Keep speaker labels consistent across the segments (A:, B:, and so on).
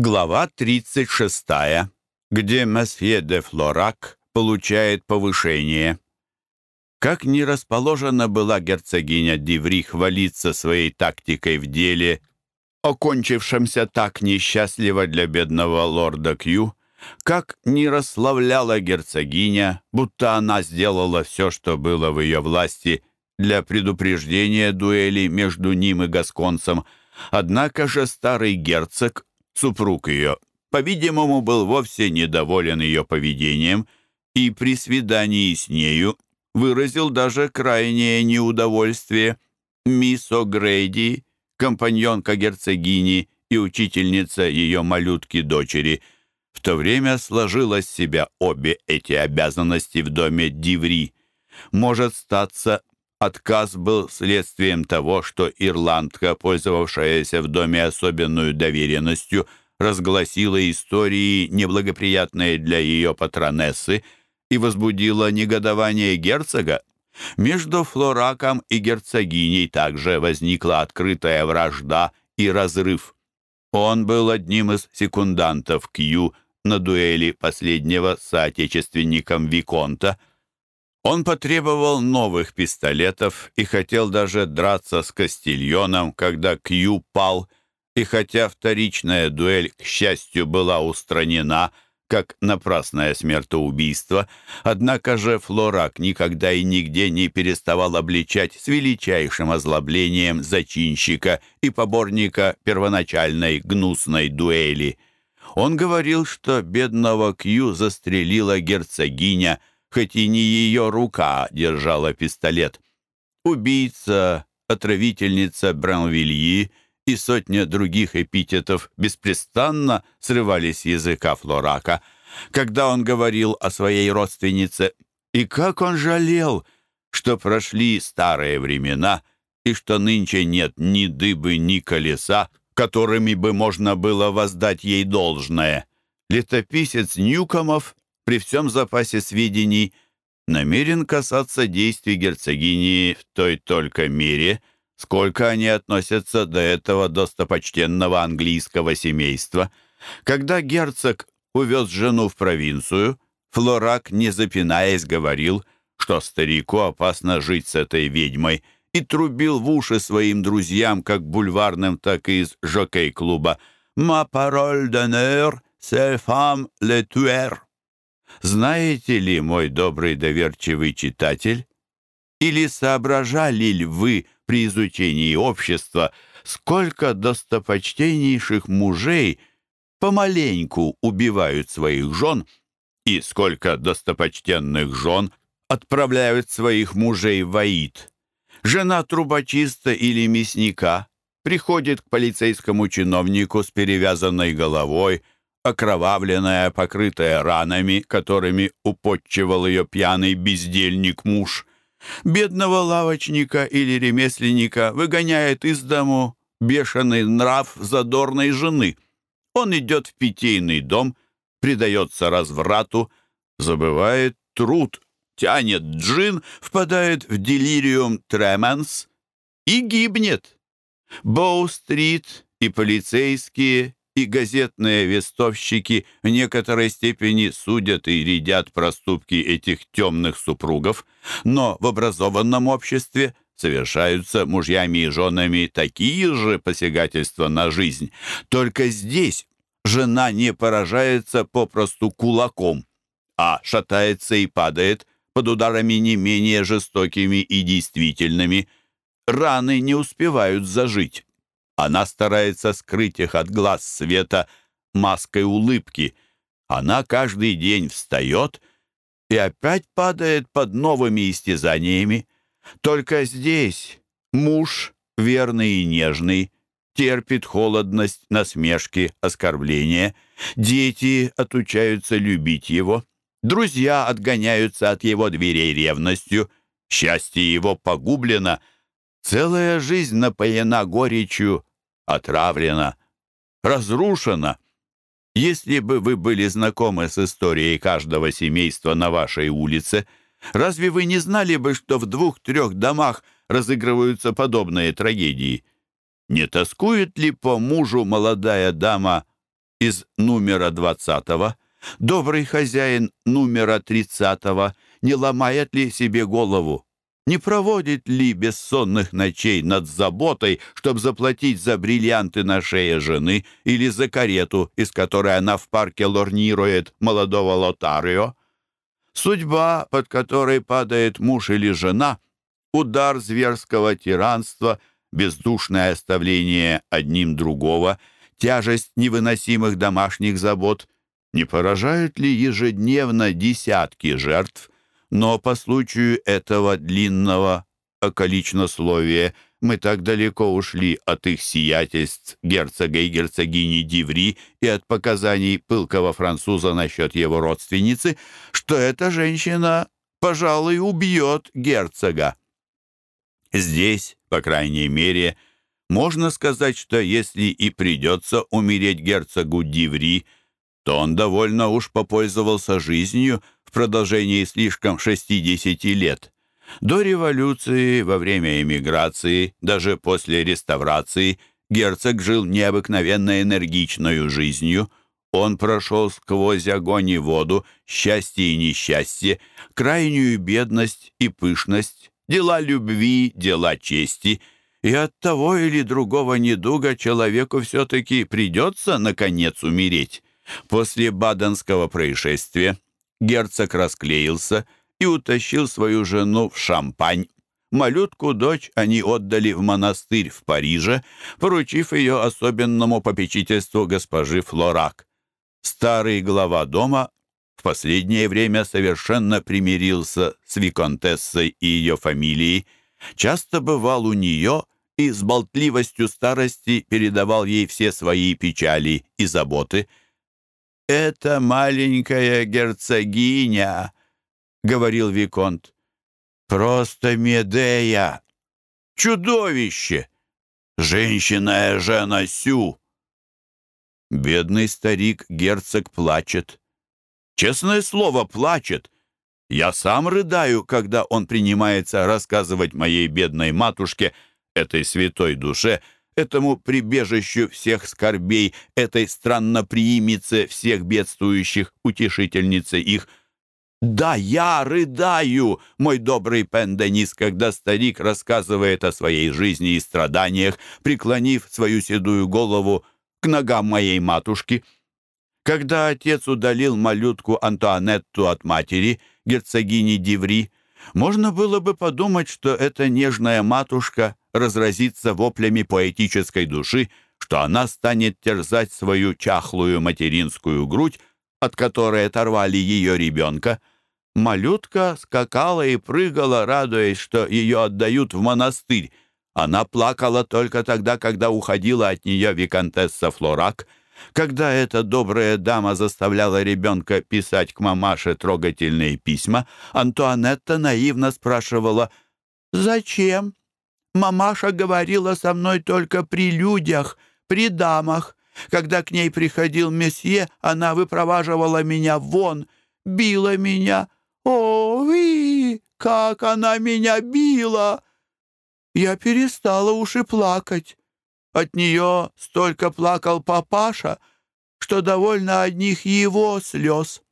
A: Глава 36, где месье де Флорак получает повышение. Как не расположена была герцогиня Диври хвалиться своей тактикой в деле, окончившемся так несчастливо для бедного лорда Кью, как не расславляла герцогиня, будто она сделала все, что было в ее власти для предупреждения дуэли между ним и гасконцем, однако же старый герцог, супруг ее, по-видимому, был вовсе недоволен ее поведением и при свидании с нею выразил даже крайнее неудовольствие. Мисс О'Грейди, компаньонка герцогини и учительница ее малютки-дочери, в то время сложила с себя обе эти обязанности в доме Диври. Может статься, отказ был следствием того, что ирландка, пользовавшаяся в доме особенную доверенностью, разгласила истории, неблагоприятные для ее патронессы, и возбудила негодование герцога, между Флораком и герцогиней также возникла открытая вражда и разрыв. Он был одним из секундантов Кью на дуэли последнего с соотечественником Виконта. Он потребовал новых пистолетов и хотел даже драться с Кастильоном, когда Кью пал, и хотя вторичная дуэль, к счастью, была устранена – как напрасное смертоубийство, однако же Флорак никогда и нигде не переставал обличать с величайшим озлоблением зачинщика и поборника первоначальной гнусной дуэли. Он говорил, что бедного Кью застрелила герцогиня, хоть и не ее рука держала пистолет. Убийца, отравительница Бранвильи — и сотня других эпитетов беспрестанно срывались с языка Флорака, когда он говорил о своей родственнице. И как он жалел, что прошли старые времена, и что нынче нет ни дыбы, ни колеса, которыми бы можно было воздать ей должное. Летописец Ньюкомов при всем запасе сведений намерен касаться действий герцогини в той только мере — сколько они относятся до этого достопочтенного английского семейства. Когда герцог увез жену в провинцию, Флорак, не запинаясь, говорил, что старику опасно жить с этой ведьмой, и трубил в уши своим друзьям, как бульварным, так и из жокей-клуба «Ma parole d'honneur, c'est femme le tuer». Знаете ли, мой добрый доверчивый читатель, или соображали ли вы, при изучении общества, сколько достопочтеннейших мужей помаленьку убивают своих жен и сколько достопочтенных жен отправляют своих мужей в Аид. Жена трубочиста или мясника приходит к полицейскому чиновнику с перевязанной головой, окровавленная, покрытая ранами, которыми употчевал ее пьяный бездельник-муж. Бедного лавочника или ремесленника выгоняет из дому бешеный нрав задорной жены. Он идет в питейный дом, предается разврату, забывает труд, тянет джин, впадает в делириум тременс и гибнет. Боу-стрит и полицейские, и газетные вестовщики в некоторой степени судят и рядят проступки этих темных супругов, но в образованном обществе совершаются мужьями и женами такие же посягательства на жизнь. Только здесь жена не поражается попросту кулаком, а шатается и падает под ударами не менее жестокими и действительными. Раны не успевают зажить. Она старается скрыть их от глаз света маской улыбки. Она каждый день встает и опять падает под новыми истязаниями. Только здесь муж, верный и нежный, терпит холодность, насмешки, оскорбления. Дети отучаются любить его. Друзья отгоняются от его дверей ревностью. Счастье его погублено. Целая жизнь напоена горечью, отравлена, разрушена. Если бы вы были знакомы с историей каждого семейства на вашей улице, разве вы не знали бы, что в двух-трех домах разыгрываются подобные трагедии? Не тоскует ли по мужу молодая дама из номера двадцатого, добрый хозяин номера тридцатого, не ломает ли себе голову? Не проводит ли бессонных ночей над заботой, чтобы заплатить за бриллианты на шее жены или за карету, из которой она в парке лорнирует молодого Лотарио? Судьба, под которой падает муж или жена, удар зверского тиранства, бездушное оставление одним другого, тяжесть невыносимых домашних забот, не поражают ли ежедневно десятки жертв – но по случаю этого длинного околичнословия мы так далеко ушли от их сиятельств герцога и герцогини Диври и от показаний пылкого француза насчет его родственницы, что эта женщина, пожалуй, убьет герцога. Здесь, по крайней мере, можно сказать, что если и придется умереть герцогу Диври, то он довольно уж попользовался жизнью, в продолжении слишком 60 лет. До революции, во время эмиграции, даже после реставрации, герцог жил необыкновенно энергичной жизнью. Он прошел сквозь огонь и воду, счастье и несчастье, крайнюю бедность и пышность, дела любви, дела чести, и от того или другого недуга человеку все-таки придется, наконец, умереть. После Баденского происшествия Герцог расклеился и утащил свою жену в Шампань. Малютку-дочь они отдали в монастырь в Париже, поручив ее особенному попечительству госпожи Флорак. Старый глава дома в последнее время совершенно примирился с виконтессой и ее фамилией, часто бывал у нее и с болтливостью старости передавал ей все свои печали и заботы – «Это маленькая герцогиня», — говорил Виконт. «Просто Медея! Чудовище! Женщина Жена Сю!» Бедный старик-герцог плачет. Честное слово, плачет. Я сам рыдаю, когда он принимается рассказывать моей бедной матушке, этой святой душе, — этому прибежищу всех скорбей, этой странноприимице всех бедствующих, утешительнице их. «Да, я рыдаю, мой добрый Пенденис, когда старик рассказывает о своей жизни и страданиях, преклонив свою седую голову к ногам моей матушки». Когда отец удалил малютку Антуанетту от матери, герцогини Диври, можно было бы подумать, что эта нежная матушка разразится воплями поэтической души, что она станет терзать свою чахлую материнскую грудь, от которой оторвали ее ребенка. Малютка скакала и прыгала, радуясь, что ее отдают в монастырь. Она плакала только тогда, когда уходила от нее виконтесса Флорак — когда эта добрая дама заставляла ребенка писать к мамаше трогательные письма, Антуанетта наивно спрашивала «Зачем?» «Мамаша говорила со мной только при людях, при дамах. Когда к ней приходил месье, она выпроваживала меня вон, била меня. О, ви, как она меня била!» Я перестала уж и плакать. От нее столько плакал папаша, что довольно одних его слез.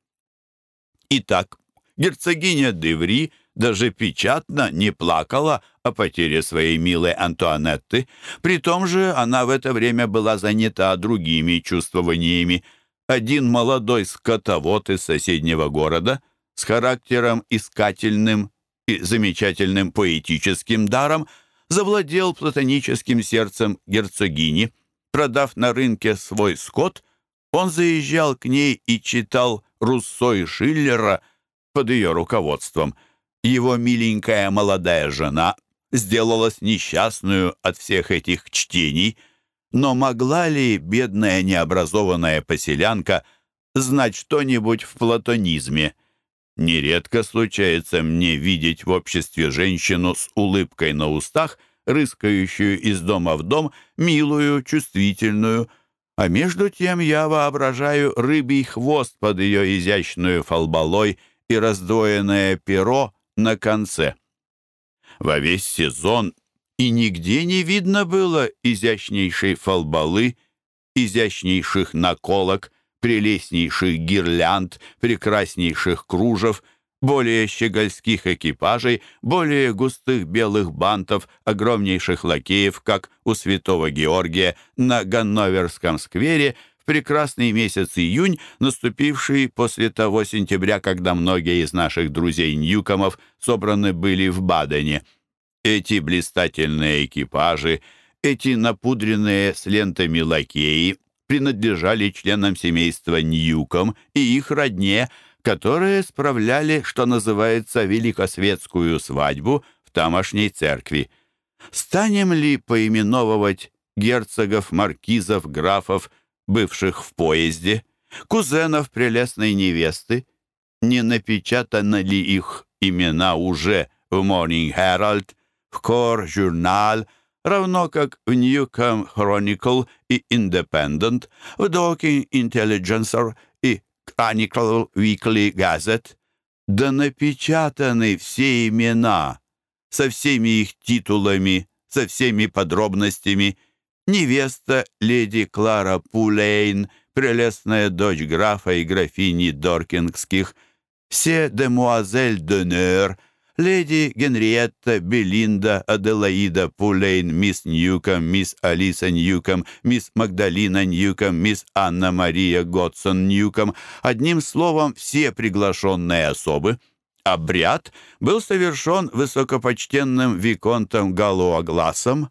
A: Итак, герцогиня Деври даже печатно не плакала о потере своей милой Антуанетты. При том же она в это время была занята другими чувствованиями. Один молодой скотовод из соседнего города с характером искательным и замечательным поэтическим даром – завладел платоническим сердцем герцогини. Продав на рынке свой скот, он заезжал к ней и читал Руссо и Шиллера под ее руководством. Его миленькая молодая жена сделалась несчастную от всех этих чтений, но могла ли бедная необразованная поселянка знать что-нибудь в платонизме – Нередко случается мне видеть в обществе женщину с улыбкой на устах, рыскающую из дома в дом, милую, чувствительную, а между тем я воображаю рыбий хвост под ее изящную фалбалой и раздвоенное перо на конце. Во весь сезон и нигде не видно было изящнейшей фалбалы изящнейших наколок, прелестнейших гирлянд, прекраснейших кружев, более щегольских экипажей, более густых белых бантов, огромнейших лакеев, как у святого Георгия на Ганноверском сквере прекрасный месяц июнь, наступивший после того сентября, когда многие из наших друзей Ньюкомов собраны были в Бадене. Эти блистательные экипажи, эти напудренные с лентами лакеи принадлежали членам семейства Ньюком и их родне, которые справляли, что называется, великосветскую свадьбу в тамошней церкви. Станем ли поименовывать герцогов, маркизов, графов, бывших в поезде, кузенов прелестной невесты? Не напечатаны ли их имена уже в Morning Herald, в Core Journal, равно как в Newcomb Chronicle и Independent, в Dorking Intelligencer и Chronicle Weekly Gazette, да напечатаны все имена со всеми их титулами, со всеми подробностями. Невеста леди Клара Пулейн, прелестная дочь графа и графини Доркингских, все демуазель d'honneur — леди Генриетта, Белинда, Аделаида Пулейн, мисс Ньюком, мисс Алиса Ньюком, мисс Магдалина Ньюком, мисс Анна-Мария Готсон Ньюком, одним словом, все приглашенные особы. Обряд был совершен высокопочтенным Виконтом Галуагласом,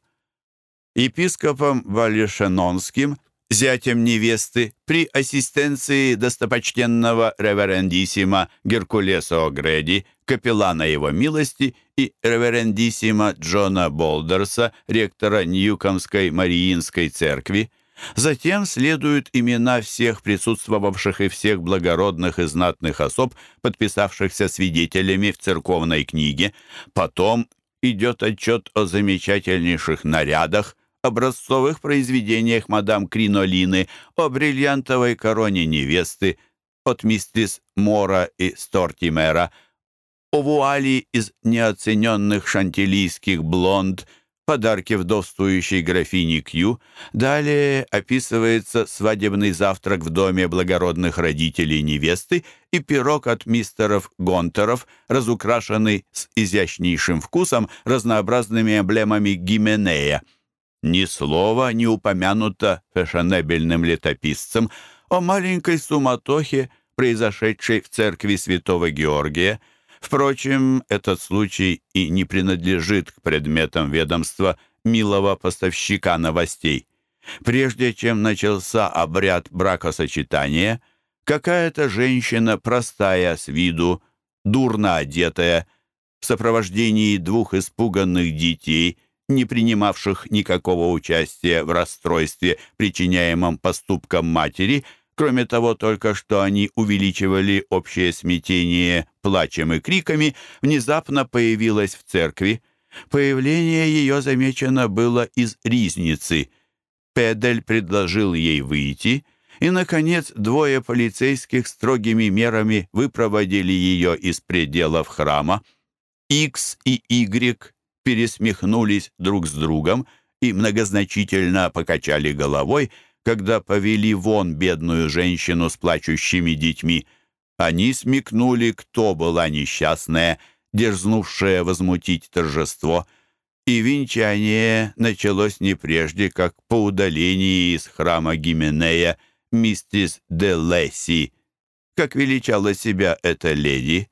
A: епископом Валишенонским, зятем невесты, при ассистенции достопочтенного реверендиссима Геркулеса О'Греди, капеллана его милости и реверендиссима Джона Болдерса, ректора Ньюкомской Мариинской церкви. Затем следуют имена всех присутствовавших и всех благородных и знатных особ, подписавшихся свидетелями в церковной книге. Потом идет отчет о замечательнейших нарядах, образцовых произведениях мадам Кринолины, о бриллиантовой короне невесты от мистерс Мора и Стортимера, о вуали из неоцененных шантилийских блонд, подарки вдовствующей графини Кью. Далее описывается свадебный завтрак в доме благородных родителей невесты и пирог от мистеров Гонтеров, разукрашенный с изящнейшим вкусом разнообразными эмблемами Гименея. Ни слова не упомянуто фешенебельным летописцем о маленькой суматохе, произошедшей в церкви святого Георгия. Впрочем, этот случай и не принадлежит к предметам ведомства милого поставщика новостей. Прежде чем начался обряд бракосочетания, какая-то женщина, простая с виду, дурно одетая, в сопровождении двух испуганных детей – не принимавших никакого участия в расстройстве, причиняемом поступкам матери, кроме того только что они увеличивали общее смятение плачем и криками, внезапно появилась в церкви. Появление ее замечено было из ризницы. Педель предложил ей выйти, и, наконец, двое полицейских строгими мерами выпроводили ее из пределов храма. Икс и Игрек пересмехнулись друг с другом и многозначительно покачали головой, когда повели вон бедную женщину с плачущими детьми. Они смекнули, кто была несчастная, дерзнувшая возмутить торжество, и венчание началось не прежде, как по удалении из храма Гименея миссис де Лесси, как величала себя эта леди,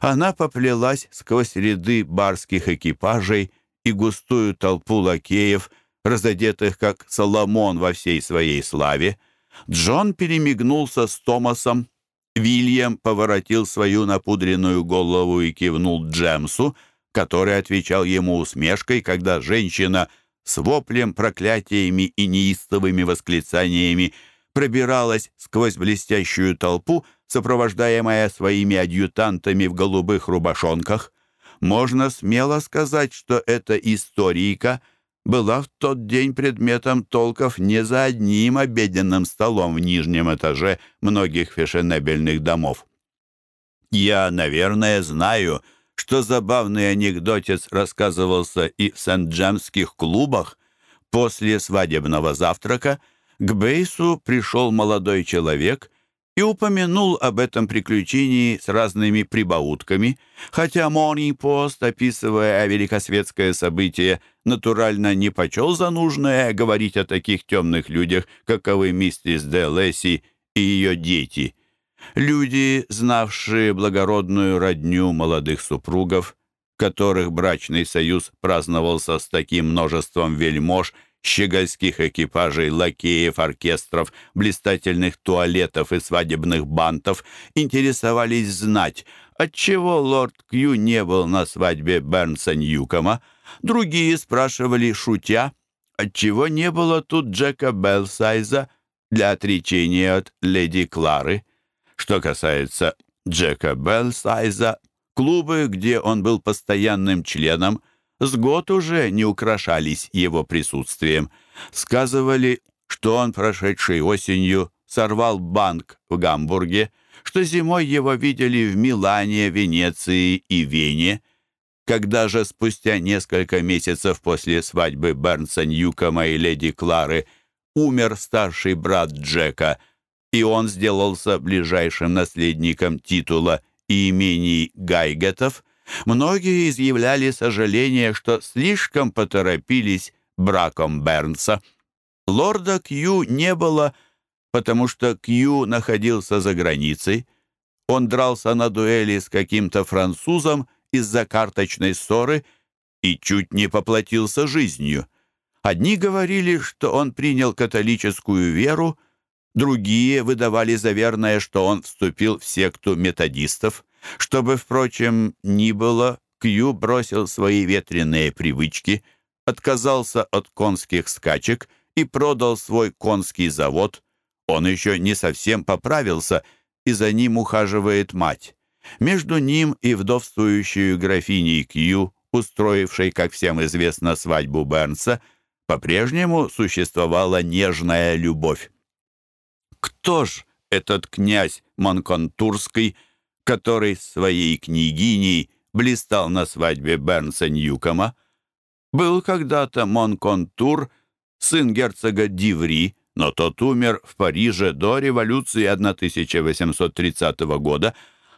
A: она поплелась сквозь ряды барских экипажей и густую толпу лакеев, разодетых как Соломон во всей своей славе. Джон перемигнулся с Томасом. Вильям поворотил свою напудренную голову и кивнул Джемсу, который отвечал ему усмешкой, когда женщина с воплем, проклятиями и неистовыми восклицаниями пробиралась сквозь блестящую толпу, сопровождаемая своими адъютантами в голубых рубашонках. Можно смело сказать, что эта историка была в тот день предметом толков не за одним обеденным столом в нижнем этаже многих фешенебельных домов. Я, наверное, знаю, что забавный анекдотец рассказывался и в Сент-Джемских клубах. После свадебного завтрака К Бейсу пришел молодой человек и упомянул об этом приключении с разными прибаутками, хотя Morning Пост, описывая великосветское событие, натурально не почел за нужное говорить о таких темных людях, каковы миссис Де Лесси и ее дети. Люди, знавшие благородную родню молодых супругов, которых брачный союз праздновался с таким множеством вельмож щегольских экипажей, лакеев, оркестров, блистательных туалетов и свадебных бантов интересовались знать, отчего лорд Кью не был на свадьбе Бернса Ньюкома. Другие спрашивали, шутя, отчего не было тут Джека Белсайза для отречения от леди Клары. Что касается Джека Белсайза, клубы, где он был постоянным членом, — с год уже не украшались его присутствием. Сказывали, что он прошедшей осенью сорвал банк в Гамбурге, что зимой его видели в Милане, Венеции и Вене. Когда же спустя несколько месяцев после свадьбы Бернса Ньюкома и леди Клары умер старший брат Джека, и он сделался ближайшим наследником титула и имений Гайгетов – Многие изъявляли сожаление, что слишком поторопились браком Бернса. Лорда Кью не было, потому что Кью находился за границей. Он дрался на дуэли с каким-то французом из-за карточной ссоры и чуть не поплатился жизнью. Одни говорили, что он принял католическую веру, другие выдавали за верное, что он вступил в секту методистов. Чтобы, впрочем, ни было, Кью бросил свои ветреные привычки, отказался от конских скачек и продал свой конский завод. Он еще не совсем поправился, и за ним ухаживает мать. Между ним и вдовствующей графиней Кью, устроившей, как всем известно, свадьбу Бернса, по-прежнему существовала нежная любовь. Кто ж этот князь Монконтурский, который своей княгиней блистал на свадьбе Бернса Ньюкома, был когда-то Монконтур, сын герцога Диври, но тот умер в Париже до революции 1830 года,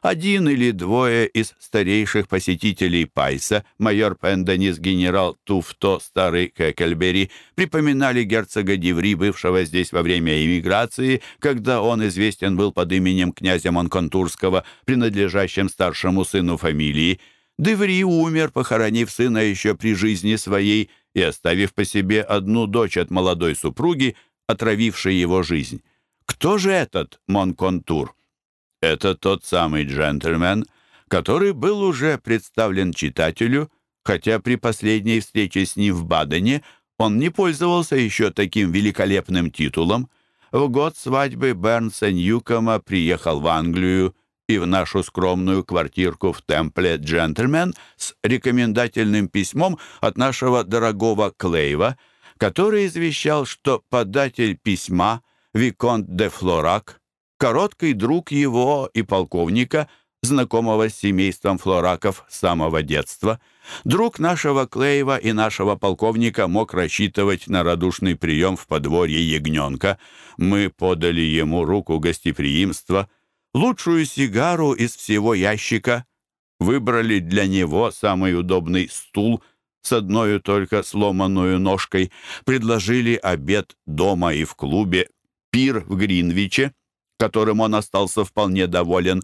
A: один или двое из старейших посетителей Пайса, майор Пенденис, генерал Туфто, старый Кекельбери, припоминали герцога Диври, бывшего здесь во время эмиграции, когда он известен был под именем князя Монконтурского, принадлежащим старшему сыну фамилии. Диври умер, похоронив сына еще при жизни своей и оставив по себе одну дочь от молодой супруги, отравившей его жизнь. Кто же этот Монконтур? Это тот самый джентльмен, который был уже представлен читателю, хотя при последней встрече с ним в Бадене он не пользовался еще таким великолепным титулом. В год свадьбы Бернса Ньюкома приехал в Англию и в нашу скромную квартирку в Темпле джентльмен с рекомендательным письмом от нашего дорогого Клейва, который извещал, что податель письма Виконт де Флорак короткий друг его и полковника, знакомого с семейством Флораков с самого детства. Друг нашего Клеева и нашего полковника мог рассчитывать на радушный прием в подворье ягненка. Мы подали ему руку гостеприимства, лучшую сигару из всего ящика, выбрали для него самый удобный стул с одной только сломанную ножкой, предложили обед дома и в клубе, пир в Гринвиче, которым он остался вполне доволен.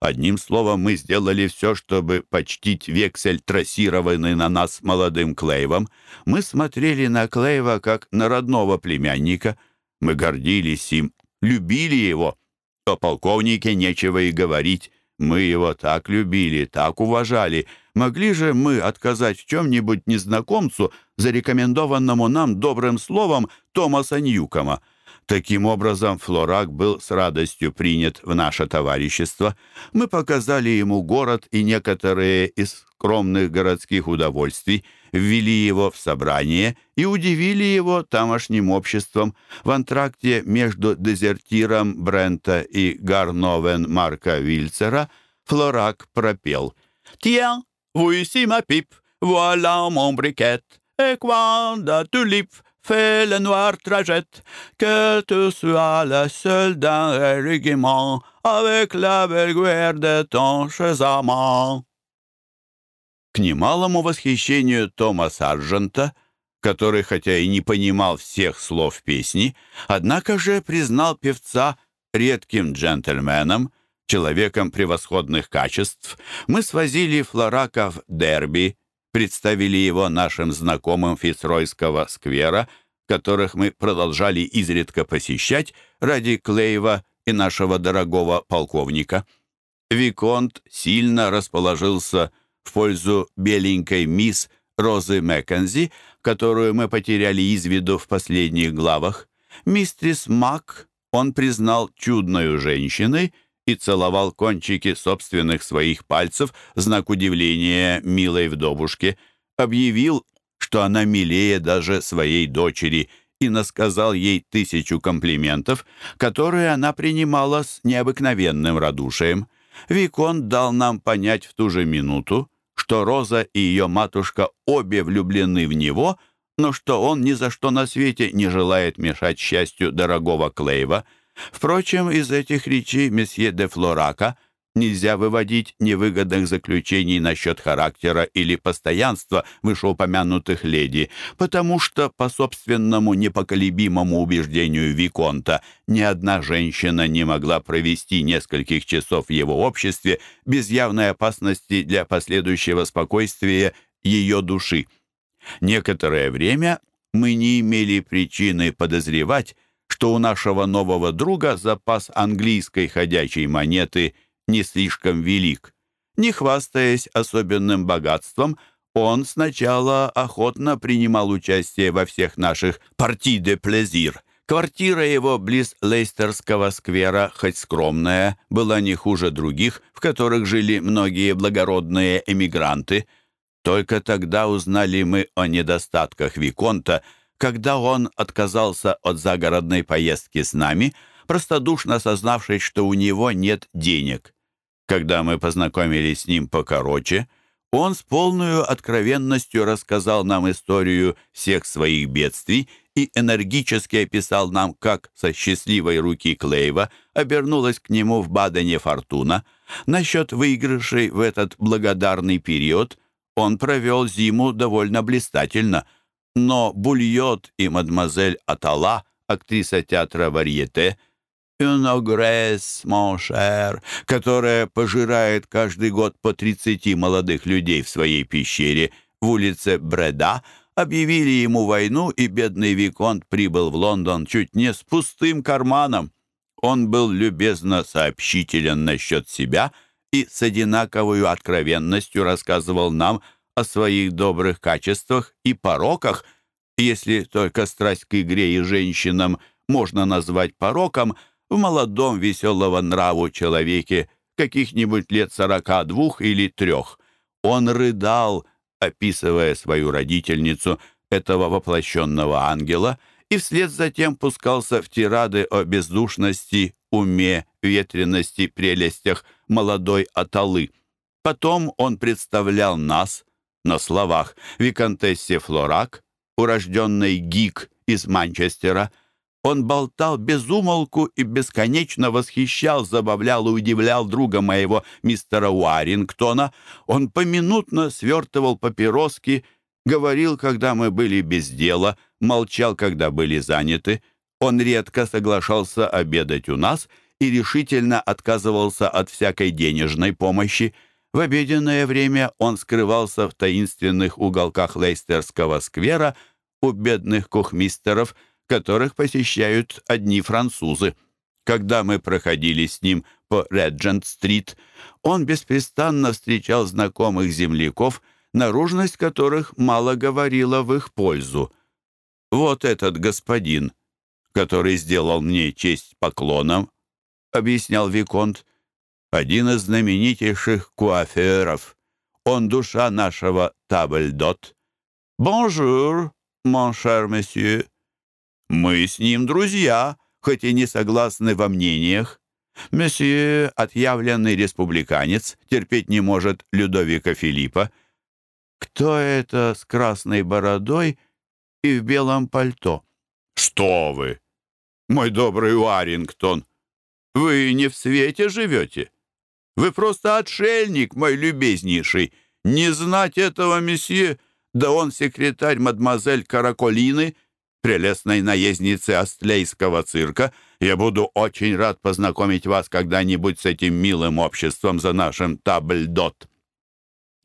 A: Одним словом, мы сделали все, чтобы почтить вексель, трассированный на нас молодым Клейвом. Мы смотрели на Клейва как на родного племянника. Мы гордились им, любили его. О полковнике нечего и говорить. Мы его так любили, так уважали. Могли же мы отказать в чем-нибудь незнакомцу, зарекомендованному нам добрым словом Томаса Ньюкома? Таким образом, Флорак был с радостью принят в наше товарищество. Мы показали ему город и некоторые из скромных городских удовольствий, ввели его в собрание и удивили его тамошним обществом. В антракте между дезертиром Брента и Гарновен Марка Вильцера Флорак пропел «Tiens, vous ici ma pipe, voilà mon briquet, fais le noir trajet, que tu sois le seul d'un régiment, avec la belle de ton chezamant. К немалому восхищению Тома Сарджента, который хотя и не понимал всех слов песни, однако же признал певца редким джентльменом, человеком превосходных качеств, мы свозили Флорака в Дерби, представили его нашим знакомым Фицройского сквера, которых мы продолжали изредка посещать ради Клейва и нашего дорогого полковника. Виконт сильно расположился в пользу беленькой мисс Розы Маккензи, которую мы потеряли из виду в последних главах. Мистрис Мак он признал чудной женщиной и целовал кончики собственных своих пальцев, знак удивления милой вдовушке, объявил, что она милее даже своей дочери, и насказал ей тысячу комплиментов, которые она принимала с необыкновенным радушием. Викон дал нам понять в ту же минуту, что Роза и ее матушка обе влюблены в него, но что он ни за что на свете не желает мешать счастью дорогого Клейва — Впрочем, из этих речей месье де Флорака нельзя выводить невыгодных заключений насчет характера или постоянства вышеупомянутых леди, потому что, по собственному непоколебимому убеждению Виконта, ни одна женщина не могла провести нескольких часов в его обществе без явной опасности для последующего спокойствия ее души. Некоторое время мы не имели причины подозревать, что у нашего нового друга запас английской ходячей монеты не слишком велик. Не хвастаясь особенным богатством, он сначала охотно принимал участие во всех наших «парти де плезир». Квартира его близ Лейстерского сквера, хоть скромная, была не хуже других, в которых жили многие благородные эмигранты. Только тогда узнали мы о недостатках Виконта – когда он отказался от загородной поездки с нами, простодушно осознавшись, что у него нет денег. Когда мы познакомились с ним покороче, он с полной откровенностью рассказал нам историю всех своих бедствий и энергически описал нам, как со счастливой руки Клейва обернулась к нему в Бадене фортуна. Насчет выигрышей в этот благодарный период он провел зиму довольно блистательно — но Бульот и мадемуазель Атала, актриса театра «Варьете», «Une cher», которая пожирает каждый год по 30 молодых людей в своей пещере в улице Бреда, объявили ему войну, и бедный Виконт прибыл в Лондон чуть не с пустым карманом. Он был любезно сообщителен насчет себя и с одинаковой откровенностью рассказывал нам о своих добрых качествах и пороках, если только страсть к игре и женщинам можно назвать пороком, в молодом веселого нраву человеке каких-нибудь лет сорока двух или трех. Он рыдал, описывая свою родительницу, этого воплощенного ангела, и вслед затем пускался в тирады о бездушности, уме, ветренности, прелестях молодой Аталы. Потом он представлял нас, на словах виконтессе Флорак, урожденный гик из Манчестера. Он болтал без умолку и бесконечно восхищал, забавлял и удивлял друга моего, мистера Уарингтона. Он поминутно свертывал папироски, говорил, когда мы были без дела, молчал, когда были заняты. Он редко соглашался обедать у нас и решительно отказывался от всякой денежной помощи. В обеденное время он скрывался в таинственных уголках Лейстерского сквера у бедных кухмистеров, которых посещают одни французы. Когда мы проходили с ним по Реджент-стрит, он беспрестанно встречал знакомых земляков, наружность которых мало говорила в их пользу. «Вот этот господин, который сделал мне честь поклоном», — объяснял Виконт, один из знаменитейших куаферов. Он душа нашего table d'hôte. «Bonjour, cher monsieur». «Мы с ним друзья, хоть и не согласны во мнениях. Месье, отъявленный республиканец, терпеть не может Людовика Филиппа. Кто это с красной бородой и в белом пальто. «Что вы, мой добрый Уарингтон, вы не в свете живете? Вы просто отшельник, мой любезнейший. Не знать этого месье, да он секретарь мадемуазель Караколины, прелестной наездницы Астлейского цирка. Я буду очень рад познакомить вас когда-нибудь с этим милым обществом за нашим табльдот».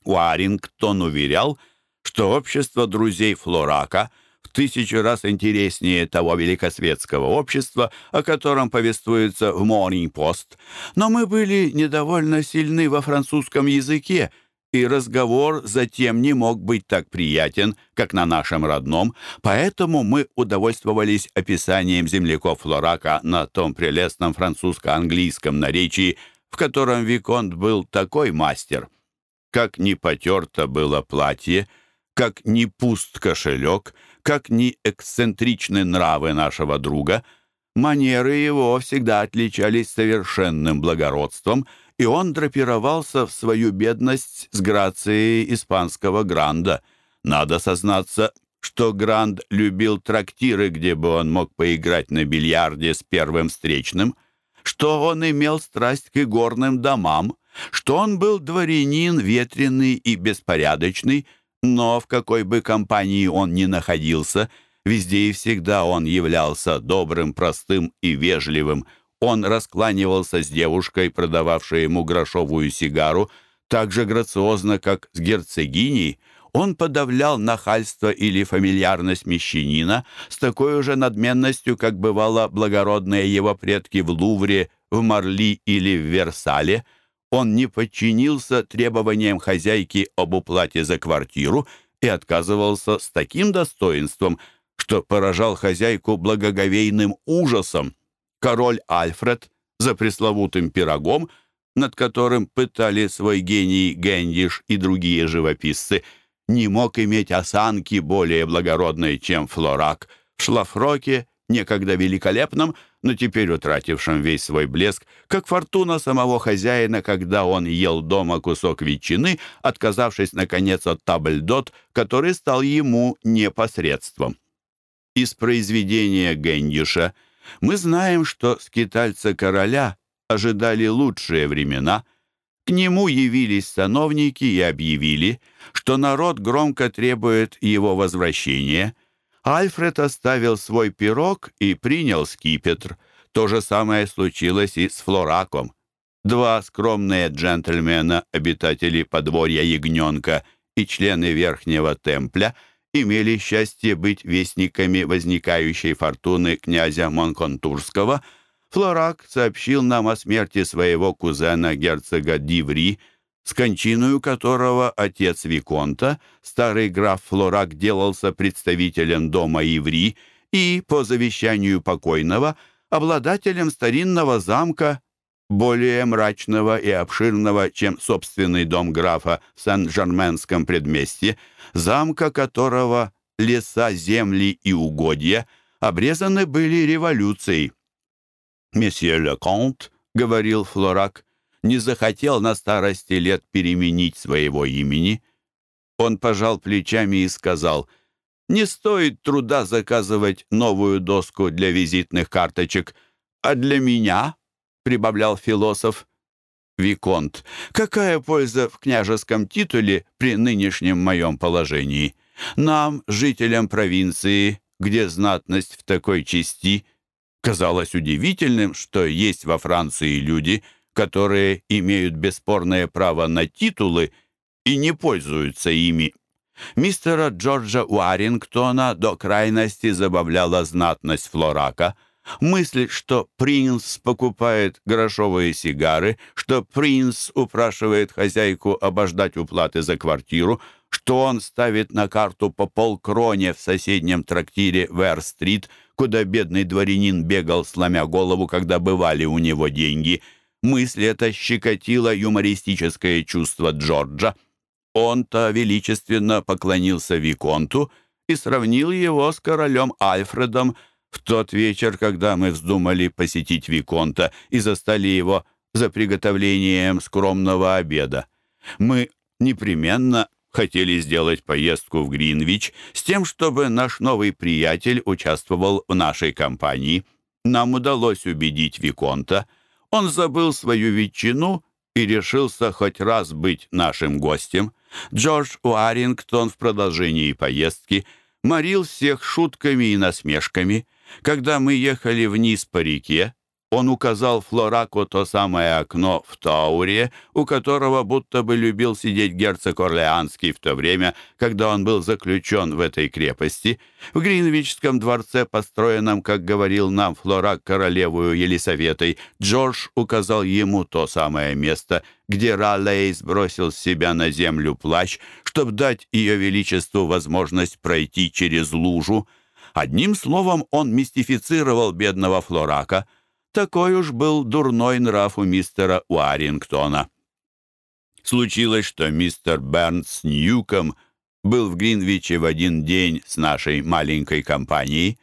A: Уарингтон уверял, что общество друзей Флорака тысячу раз интереснее того великосветского общества, о котором повествуется в Morning-Post. Но мы были недовольно сильны во французском языке, и разговор затем не мог быть так приятен, как на нашем родном, поэтому мы удовольствовались описанием земляков Флорака на том прелестном французско-английском наречии, в котором Виконт был такой мастер. Как ни потерто было платье, как ни пуст кошелек, как ни эксцентричны нравы нашего друга, манеры его всегда отличались совершенным благородством — и он драпировался в свою бедность с грацией испанского гранда. Надо сознаться, что Гранд любил трактиры, где бы он мог поиграть на бильярде с первым встречным, что он имел страсть к игорным домам, что он был дворянин ветреный и беспорядочный, но в какой бы компании он ни находился, везде и всегда он являлся добрым, простым и вежливым – он раскланивался с девушкой, продававшей ему грошовую сигару, так же грациозно, как с герцогиней. Он подавлял нахальство или фамильярность мещанина с такой же надменностью, как бывало благородные его предки в Лувре, в Марли или в Версале. Он не подчинился требованиям хозяйки об уплате за квартиру и отказывался с таким достоинством, что поражал хозяйку благоговейным ужасом. Король Альфред за пресловутым пирогом, над которым пытали свой гений Гендиш и другие живописцы, не мог иметь осанки более благородной, чем Флорак, в шлафроке, некогда великолепном, но теперь утратившем весь свой блеск, как фортуна самого хозяина, когда он ел дома кусок ветчины, отказавшись, наконец, от табльдот, который стал ему непосредством. Из произведения Гендиша — мы знаем, что скитальца короля ожидали лучшие времена. К нему явились сановники и объявили, что народ громко требует его возвращения. Альфред оставил свой пирог и принял скипетр. То же самое случилось и с Флораком. Два скромные джентльмена, обитатели подворья Ягненка и члены Верхнего Темпля — имели счастье быть вестниками возникающей фортуны князя Монконтурского, Флорак сообщил нам о смерти своего кузена герцога Диври, с кончиною которого отец Виконта, старый граф Флорак, делался представителем дома Иври и, по завещанию покойного, обладателем старинного замка более мрачного и обширного, чем собственный дом графа в Сан-Жерменском предместье, замка которого леса, земли и угодья обрезаны были революцией. «Месье Леконт», — говорил Флорак, — не захотел на старости лет переменить своего имени. Он пожал плечами и сказал, «Не стоит труда заказывать новую доску для визитных карточек, а для меня прибавлял философ. «Виконт, какая польза в княжеском титуле при нынешнем моем положении? Нам, жителям провинции, где знатность в такой части, казалось удивительным, что есть во Франции люди, которые имеют бесспорное право на титулы и не пользуются ими. Мистера Джорджа Уарингтона до крайности забавляла знатность Флорака — Мысль, что принц покупает грошовые сигары, что принц упрашивает хозяйку обождать уплаты за квартиру, что он ставит на карту по полкроне в соседнем трактире Вэр-стрит, куда бедный дворянин бегал, сломя голову, когда бывали у него деньги. Мысль эта щекотила юмористическое чувство Джорджа. Он-то величественно поклонился Виконту и сравнил его с королем Альфредом, в тот вечер, когда мы вздумали посетить Виконта и застали его за приготовлением скромного обеда. Мы непременно хотели сделать поездку в Гринвич с тем, чтобы наш новый приятель участвовал в нашей компании. Нам удалось убедить Виконта. Он забыл свою ветчину и решился хоть раз быть нашим гостем. Джордж Уарингтон в продолжении поездки морил всех шутками и насмешками. Когда мы ехали вниз по реке, он указал Флораку то самое окно в Тауре, у которого будто бы любил сидеть герцог Орлеанский в то время, когда он был заключен в этой крепости. В Гринвичском дворце, построенном, как говорил нам Флорак королевую Елисаветой, Джордж указал ему то самое место, где Раллей сбросил с себя на землю плащ, чтобы дать ее величеству возможность пройти через лужу. Одним словом, он мистифицировал бедного Флорака — такой уж был дурной нрав у мистера Уарингтона. Случилось, что мистер Бернс Ньюком был в Гринвиче в один день с нашей маленькой компанией.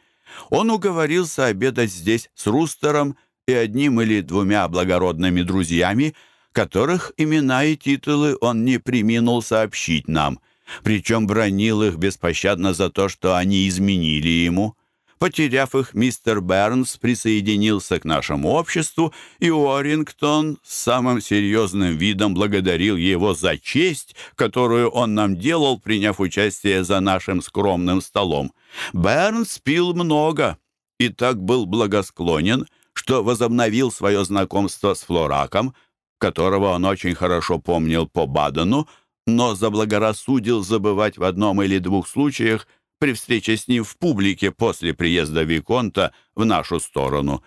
A: Он уговорился обедать здесь с Рустером и одним или двумя благородными друзьями, которых имена и титулы он не приминул сообщить нам, причем бронил их беспощадно за то, что они изменили ему. Потеряв их, мистер Бернс присоединился к нашему обществу, и Уоррингтон с самым серьезным видом благодарил его за честь, которую он нам делал, приняв участие за нашим скромным столом. Бернс пил много и так был благосклонен, что возобновил свое знакомство с Флораком, которого он очень хорошо помнил по Бадену, но заблагорассудил забывать в одном или двух случаях при встрече с ним в публике после приезда Виконта в нашу сторону.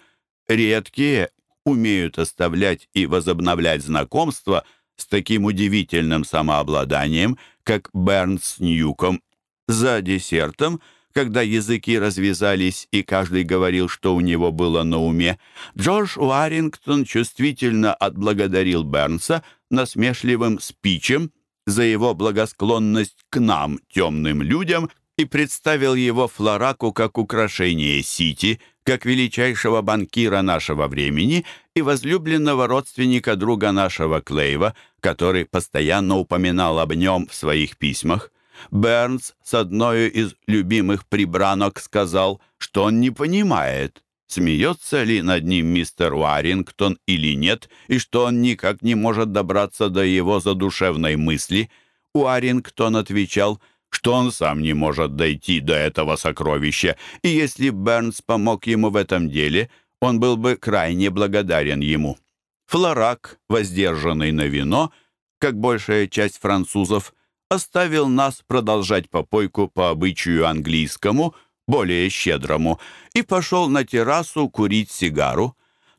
A: Редкие умеют оставлять и возобновлять знакомства с таким удивительным самообладанием, как Бернс Ньюком. За десертом, когда языки развязались и каждый говорил, что у него было на уме, Джордж Уарингтон чувствительно отблагодарил Бернса насмешливым спичем за его благосклонность к нам, темным людям, и представил его Флораку как украшение Сити, как величайшего банкира нашего времени и возлюбленного родственника друга нашего Клейва, который постоянно упоминал об нем в своих письмах. Бернс с одной из любимых прибранок сказал, что он не понимает, смеется ли над ним мистер Уарингтон или нет, и что он никак не может добраться до его задушевной мысли. Уарингтон отвечал — что он сам не может дойти до этого сокровища, и если Бернс помог ему в этом деле, он был бы крайне благодарен ему. Флорак, воздержанный на вино, как большая часть французов, оставил нас продолжать попойку по обычаю английскому, более щедрому, и пошел на террасу курить сигару.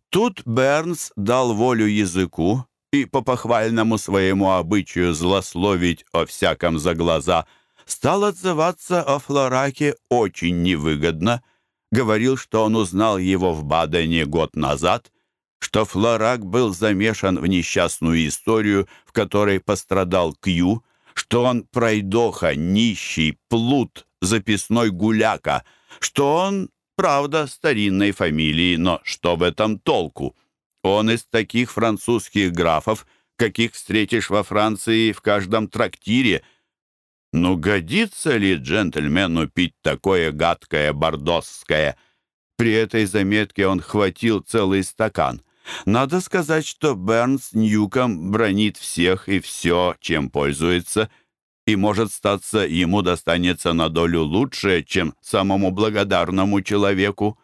A: Тут Бернс дал волю языку и по похвальному своему обычаю злословить о всяком за глаза – стал отзываться о Флораке очень невыгодно. Говорил, что он узнал его в Бадене год назад, что Флорак был замешан в несчастную историю, в которой пострадал Кью, что он пройдоха, нищий, плут, записной гуляка, что он, правда, старинной фамилии, но что в этом толку? Он из таких французских графов, каких встретишь во Франции в каждом трактире – ну, годится ли джентльмену пить такое гадкое бордосское? При этой заметке он хватил целый стакан. Надо сказать, что Бернс Ньюком бронит всех и все, чем пользуется, и, может статься, ему достанется на долю лучшее, чем самому благодарному человеку.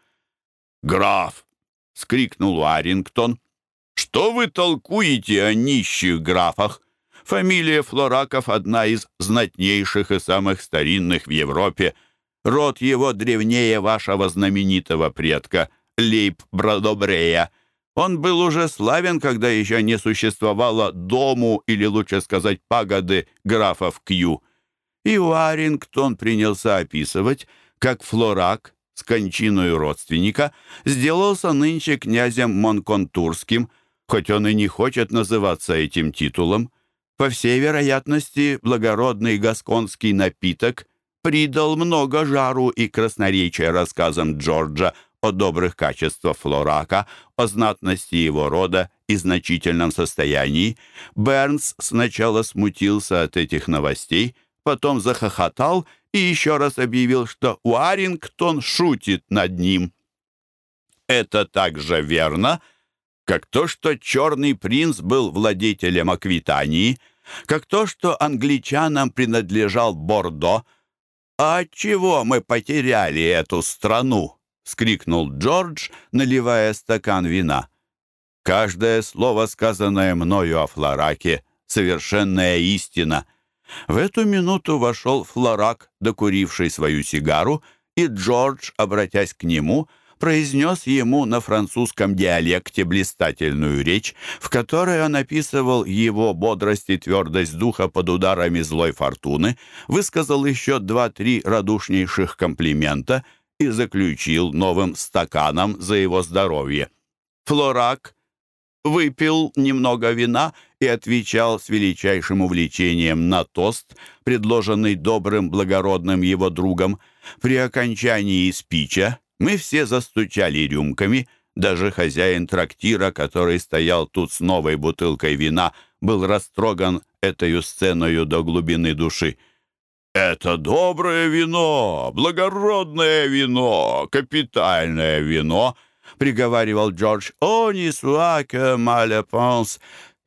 A: «Граф!» — скрикнул Арингтон. «Что вы толкуете о нищих графах? Фамилия Флораков одна из знатнейших и самых старинных в Европе. Род его древнее вашего знаменитого предка, Лейб Бродобрея. Он был уже славен, когда еще не существовало дому, или лучше сказать, пагоды графов Кью. И Уарингтон принялся описывать, как Флорак с кончиной родственника сделался нынче князем Монконтурским, хоть он и не хочет называться этим титулом. По всей вероятности, благородный гасконский напиток придал много жару и красноречия рассказам Джорджа о добрых качествах Флорака, о знатности его рода и значительном состоянии. Бернс сначала смутился от этих новостей, потом захохотал и еще раз объявил, что Уарингтон шутит над ним. Это также верно, как то, что Черный принц был владетелем Аквитании, как то, что англичанам принадлежал Бордо. «А чего мы потеряли эту страну?» — скрикнул Джордж, наливая стакан вина. «Каждое слово, сказанное мною о Флораке, совершенная истина». В эту минуту вошел Флорак, докуривший свою сигару, и Джордж, обратясь к нему, произнес ему на французском диалекте блистательную речь, в которой он описывал его бодрость и твердость духа под ударами злой фортуны, высказал еще два-три радушнейших комплимента и заключил новым стаканом за его здоровье. Флорак выпил немного вина и отвечал с величайшим увлечением на тост, предложенный добрым благородным его другом. При окончании спича мы все застучали рюмками, даже хозяин трактира, который стоял тут с новой бутылкой вина, был растроган этой сценою до глубины души. «Это доброе вино, благородное вино, капитальное вино», — приговаривал Джордж. «О, не суаке, маля панс!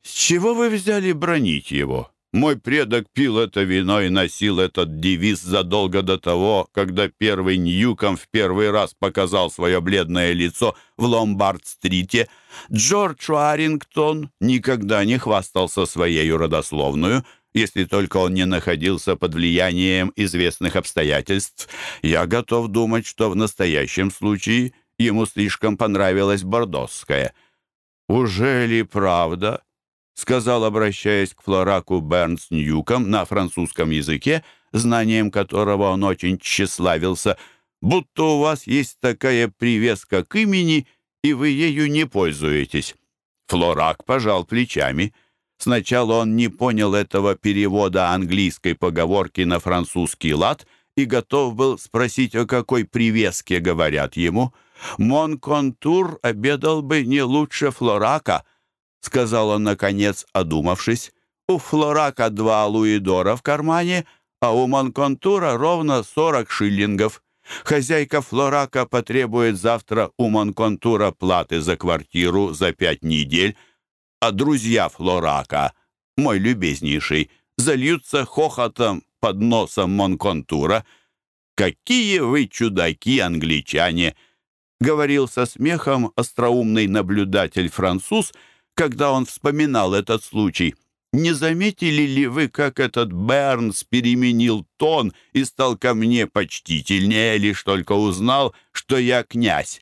A: С чего вы взяли бронить его? Мой предок пил это вино и носил этот девиз задолго до того, когда первый Ньюком в первый раз показал свое бледное лицо в Ломбард-стрите. Джордж Уарингтон никогда не хвастался своей родословную, если только он не находился под влиянием известных обстоятельств. Я готов думать, что в настоящем случае ему слишком понравилась бордосская. «Уже ли правда?» Сказал, обращаясь к Флораку Бернс Ньюком на французском языке, знанием которого он очень тщеславился, будто у вас есть такая привеска к имени, и вы ею не пользуетесь. Флорак пожал плечами. Сначала он не понял этого перевода английской поговорки на французский лад и готов был спросить, о какой привеске говорят ему. Монконтур обедал бы не лучше Флорака —— сказал он, наконец, одумавшись. «У Флорака два луидора в кармане, а у Монконтура ровно сорок шиллингов. Хозяйка Флорака потребует завтра у Монконтура платы за квартиру за пять недель, а друзья Флорака, мой любезнейший, зальются хохотом под носом Монконтура. «Какие вы чудаки, англичане!» — говорил со смехом остроумный наблюдатель-француз — когда он вспоминал этот случай. Не заметили ли вы, как этот Бернс переменил тон и стал ко мне почтительнее, лишь только узнал, что я князь?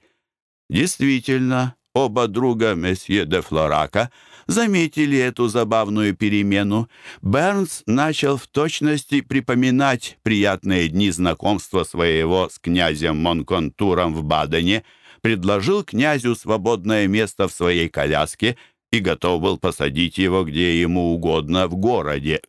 A: Действительно, оба друга месье де Флорака заметили эту забавную перемену. Бернс начал в точности припоминать приятные дни знакомства своего с князем Монконтуром в Бадене, предложил князю свободное место в своей коляске и готов был посадить его где ему угодно в городе.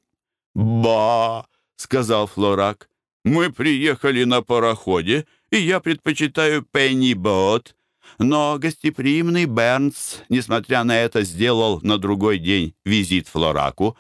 A: «Ба!» — сказал Флорак. «Мы приехали на пароходе, и я предпочитаю пенни-бот». Но гостеприимный Бернс, несмотря на это, сделал на другой день визит Флораку,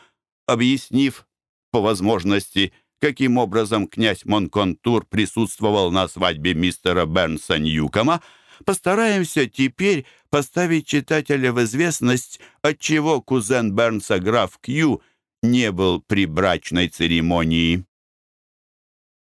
A: объяснив по возможности, каким образом князь Монконтур присутствовал на свадьбе мистера Бернса Ньюкома, Постараемся теперь поставить читателя в известность, отчего кузен Бернса граф Кью не был при брачной церемонии.